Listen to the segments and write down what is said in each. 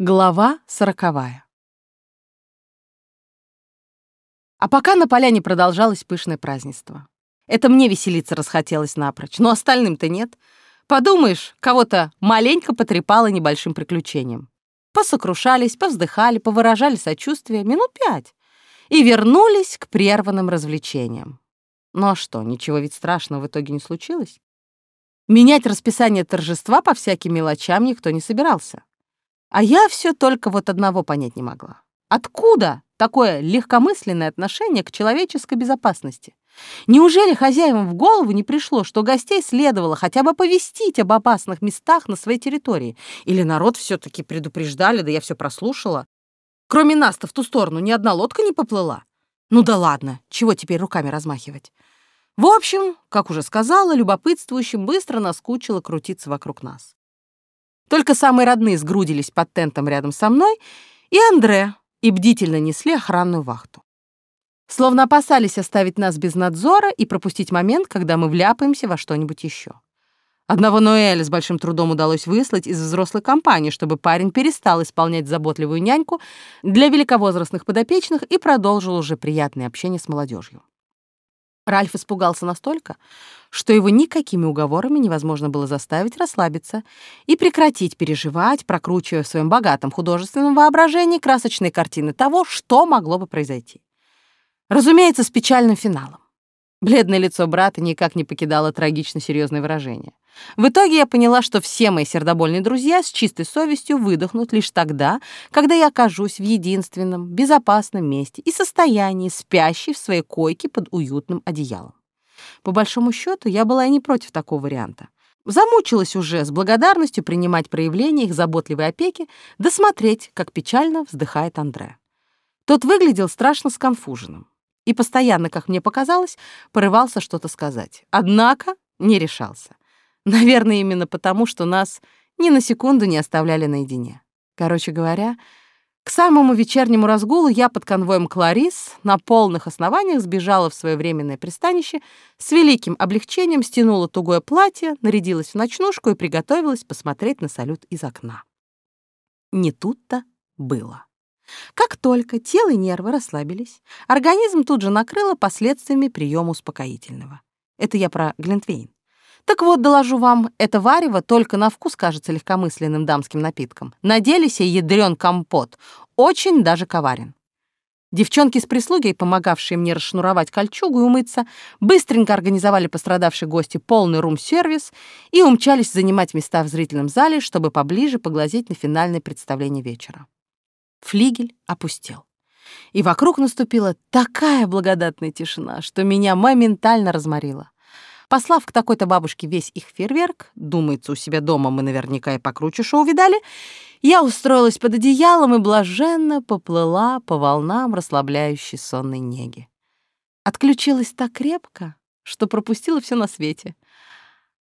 Глава сороковая. А пока на поляне продолжалось пышное празднество. Это мне веселиться расхотелось напрочь, но остальным-то нет. Подумаешь, кого-то маленько потрепало небольшим приключением. Посокрушались, повздыхали, повыражали сочувствие минут пять и вернулись к прерванным развлечениям. Ну а что, ничего ведь страшного в итоге не случилось? Менять расписание торжества по всяким мелочам никто не собирался. А я все только вот одного понять не могла. Откуда такое легкомысленное отношение к человеческой безопасности? Неужели хозяевам в голову не пришло, что гостей следовало хотя бы повестить об опасных местах на своей территории? Или народ все-таки предупреждали, да я все прослушала? Кроме нас-то в ту сторону ни одна лодка не поплыла. Ну да ладно, чего теперь руками размахивать? В общем, как уже сказала, любопытствующим быстро наскучило крутиться вокруг нас. Только самые родные сгрудились под тентом рядом со мной и Андре и бдительно несли охранную вахту. Словно опасались оставить нас без надзора и пропустить момент, когда мы вляпаемся во что-нибудь еще. Одного Ноэля с большим трудом удалось выслать из взрослой компании, чтобы парень перестал исполнять заботливую няньку для великовозрастных подопечных и продолжил уже приятное общение с молодежью. Ральф испугался настолько, что его никакими уговорами невозможно было заставить расслабиться и прекратить переживать, прокручивая в своем богатом художественном воображении красочные картины того, что могло бы произойти. Разумеется, с печальным финалом. Бледное лицо брата никак не покидало трагично серьезное выражение. В итоге я поняла, что все мои сердобольные друзья с чистой совестью выдохнут лишь тогда, когда я окажусь в единственном, безопасном месте и состоянии, спящей в своей койке под уютным одеялом. По большому счету, я была и не против такого варианта. Замучилась уже с благодарностью принимать проявления их заботливой опеки, досмотреть, как печально вздыхает Андре. Тот выглядел страшно сконфуженным и постоянно, как мне показалось, порывался что-то сказать. Однако не решался. Наверное, именно потому, что нас ни на секунду не оставляли наедине. Короче говоря, к самому вечернему разгулу я под конвоем Кларис на полных основаниях сбежала в свое временное пристанище, с великим облегчением стянула тугое платье, нарядилась в ночнушку и приготовилась посмотреть на салют из окна. Не тут-то было. Как только тело и нервы расслабились, организм тут же накрыло последствиями приема успокоительного. Это я про Глинтвейн. Так вот, доложу вам, это варево только на вкус кажется легкомысленным дамским напитком. На деле сей ядрен компот, очень даже коварен. Девчонки с прислугой, помогавшие мне расшнуровать кольчугу и умыться, быстренько организовали пострадавшей гости полный рум-сервис и умчались занимать места в зрительном зале, чтобы поближе поглазеть на финальное представление вечера. Флигель опустел. И вокруг наступила такая благодатная тишина, что меня моментально разморило. Послав к такой-то бабушке весь их фейерверк, думается, у себя дома мы наверняка и покруче шоу видали, я устроилась под одеялом и блаженно поплыла по волнам расслабляющей сонной неги. Отключилась так крепко, что пропустила все на свете.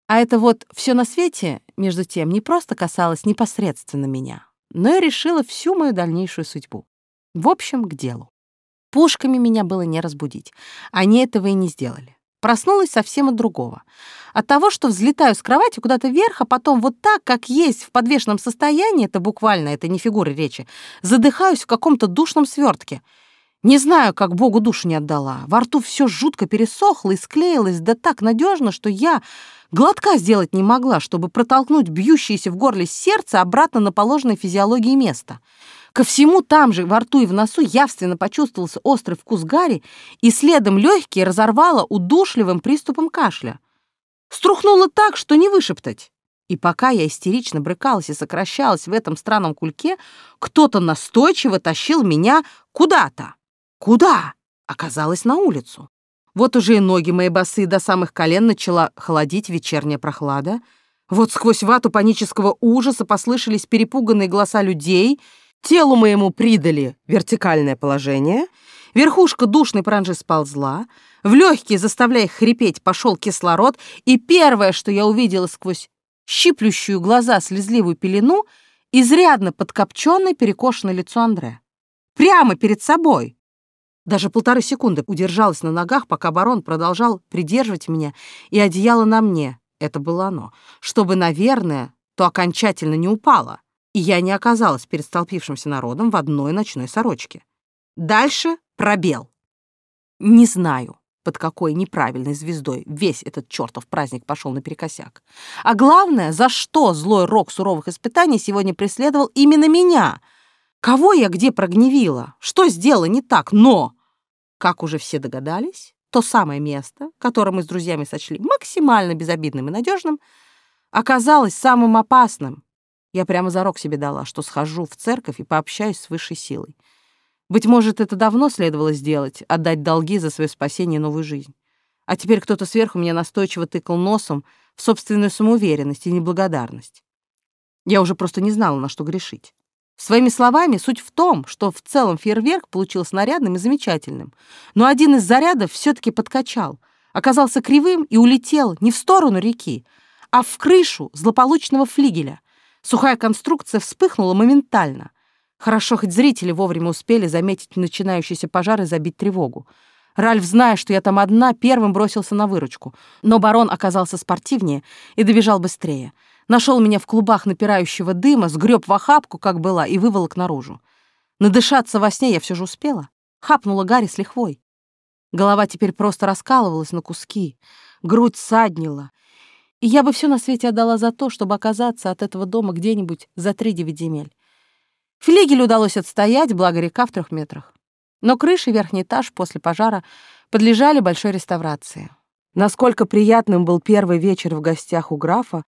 А это вот все на свете, между тем, не просто касалось непосредственно меня, но и решила всю мою дальнейшую судьбу. В общем, к делу. Пушками меня было не разбудить. Они этого и не сделали. Проснулась совсем от другого. От того, что взлетаю с кровати куда-то вверх, а потом вот так, как есть, в подвешенном состоянии, это буквально, это не фигура речи, задыхаюсь в каком-то душном свертке. Не знаю, как Богу душу не отдала. Во рту все жутко пересохло и склеилось, да так надежно, что я глотка сделать не могла, чтобы протолкнуть бьющееся в горле сердце обратно на положенное физиологии место. Ко всему там же, во рту и в носу, явственно почувствовался острый вкус гари, и следом легкие разорвало удушливым приступом кашля. Струхнуло так, что не вышептать. И пока я истерично брыкалась и сокращалась в этом странном кульке, кто-то настойчиво тащил меня куда-то. Куда? Оказалось, на улицу. Вот уже и ноги мои босые до самых колен начала холодить вечерняя прохлада. Вот сквозь вату панического ужаса послышались перепуганные голоса людей — Телу моему придали вертикальное положение, верхушка душной пранжи сползла, в легкие, заставляя хрипеть, пошел кислород, и первое, что я увидела сквозь щиплющую глаза слезливую пелену, изрядно подкопченное перекошенное лицо Андре. Прямо перед собой. Даже полторы секунды удержалась на ногах, пока барон продолжал придерживать меня и одеяло на мне, это было оно, чтобы, наверное, то окончательно не упало я не оказалась перед столпившимся народом в одной ночной сорочке. Дальше пробел. Не знаю, под какой неправильной звездой весь этот чертов праздник пошел наперекосяк. А главное, за что злой рок суровых испытаний сегодня преследовал именно меня? Кого я где прогневила? Что сделала не так? Но, как уже все догадались, то самое место, которое мы с друзьями сочли максимально безобидным и надежным, оказалось самым опасным. Я прямо зарок себе дала, что схожу в церковь и пообщаюсь с высшей силой. Быть может, это давно следовало сделать, отдать долги за свое спасение и новую жизнь. А теперь кто-то сверху меня настойчиво тыкал носом в собственную самоуверенность и неблагодарность. Я уже просто не знала, на что грешить. Своими словами, суть в том, что в целом фейерверк получился нарядным и замечательным, но один из зарядов все таки подкачал, оказался кривым и улетел не в сторону реки, а в крышу злополучного флигеля. Сухая конструкция вспыхнула моментально. Хорошо, хоть зрители вовремя успели заметить начинающийся пожар и забить тревогу. Ральф, зная, что я там одна, первым бросился на выручку. Но барон оказался спортивнее и добежал быстрее. Нашел меня в клубах напирающего дыма, сгреб в охапку, как была, и выволок наружу. Надышаться во сне я все же успела. Хапнула Гарри с лихвой. Голова теперь просто раскалывалась на куски, грудь саднила. И я бы все на свете отдала за то, чтобы оказаться от этого дома где-нибудь за три девять земель. Флигель удалось отстоять, благо река в трех метрах. Но крыша и верхний этаж после пожара подлежали большой реставрации. Насколько приятным был первый вечер в гостях у графа,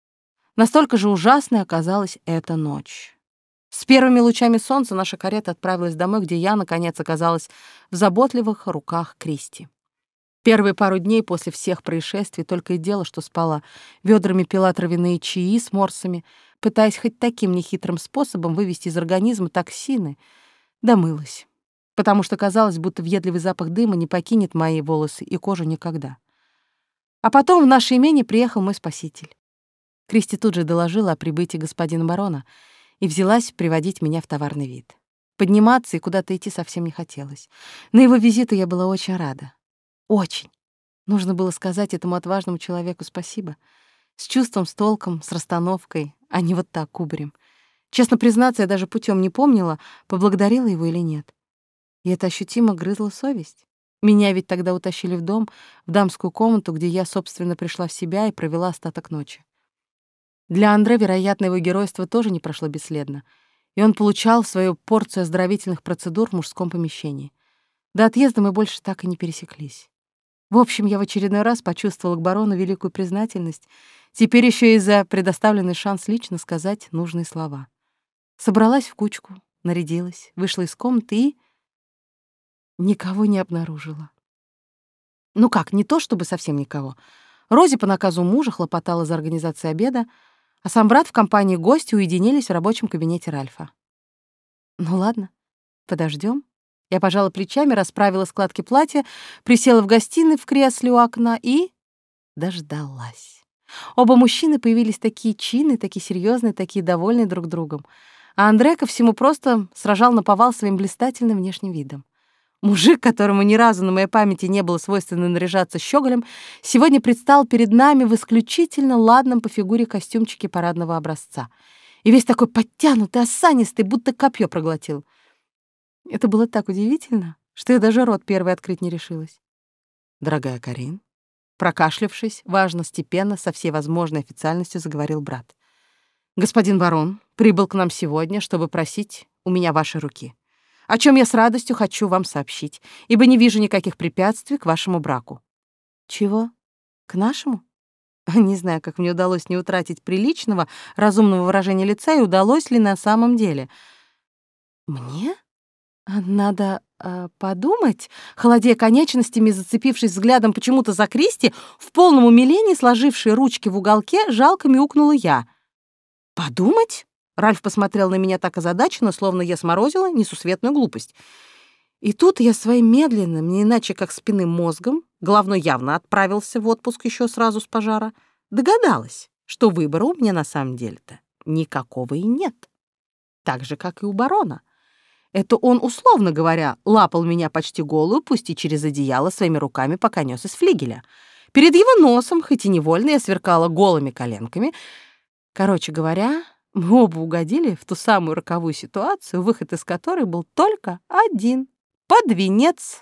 настолько же ужасной оказалась эта ночь. С первыми лучами солнца наша карета отправилась домой, где я, наконец, оказалась в заботливых руках Кристи. Первые пару дней после всех происшествий только и дело, что спала, ведрами пила травяные чаи с морсами, пытаясь хоть таким нехитрым способом вывести из организма токсины, домылась потому что казалось, будто въедливый запах дыма не покинет мои волосы и кожу никогда. А потом в наше имение приехал мой спаситель. Кристи тут же доложила о прибытии господина барона и взялась приводить меня в товарный вид. Подниматься и куда-то идти совсем не хотелось. На его визиту я была очень рада. Очень. Нужно было сказать этому отважному человеку спасибо. С чувством, с толком, с расстановкой, а не вот так кубарем. Честно признаться, я даже путем не помнила, поблагодарила его или нет. И это ощутимо грызла совесть. Меня ведь тогда утащили в дом, в дамскую комнату, где я, собственно, пришла в себя и провела остаток ночи. Для Андре, вероятно, его геройство тоже не прошло бесследно, и он получал свою порцию оздоровительных процедур в мужском помещении. До отъезда мы больше так и не пересеклись. В общем, я в очередной раз почувствовала к барону великую признательность, теперь еще и за предоставленный шанс лично сказать нужные слова. Собралась в кучку, нарядилась, вышла из комнаты и никого не обнаружила. Ну как, не то чтобы совсем никого. Рози по наказу мужа хлопотала за организацией обеда, а сам брат в компании гостей уединились в рабочем кабинете Ральфа. Ну ладно, подождем. Я пожала плечами, расправила складки платья, присела в гостиной в кресле у окна и дождалась. Оба мужчины появились такие чинные, такие серьезные, такие довольные друг другом. А Андре ко всему просто сражал на повал своим блистательным внешним видом. Мужик, которому ни разу на моей памяти не было свойственно наряжаться щеголем, сегодня предстал перед нами в исключительно ладном по фигуре костюмчике парадного образца. И весь такой подтянутый, осанистый, будто копье проглотил. Это было так удивительно, что я даже рот первый открыть не решилась. «Дорогая Карин», прокашлявшись, важно, степенно, со всей возможной официальностью заговорил брат. «Господин барон прибыл к нам сегодня, чтобы просить у меня вашей руки о чем я с радостью хочу вам сообщить, ибо не вижу никаких препятствий к вашему браку». «Чего? К нашему?» Не знаю, как мне удалось не утратить приличного, разумного выражения лица и удалось ли на самом деле. «Мне? Надо э, подумать?» Холодея конечностями, зацепившись взглядом почему-то за Кристи, в полном умилении, сложившие ручки в уголке, жалко мяукнула я. «Подумать?» Ральф посмотрел на меня так озадаченно, словно я сморозила несусветную глупость. И тут я своим медленным, не иначе как спинным мозгом, головной явно отправился в отпуск еще сразу с пожара, догадалась, что выбора у меня на самом деле-то никакого и нет. Так же, как и у барона. Это он, условно говоря, лапал меня почти голую, пусть и через одеяло, своими руками, пока нес из флигеля. Перед его носом, хоть и невольно, я сверкала голыми коленками. Короче говоря, Мы оба угодили в ту самую роковую ситуацию, выход из которой был только один — под венец.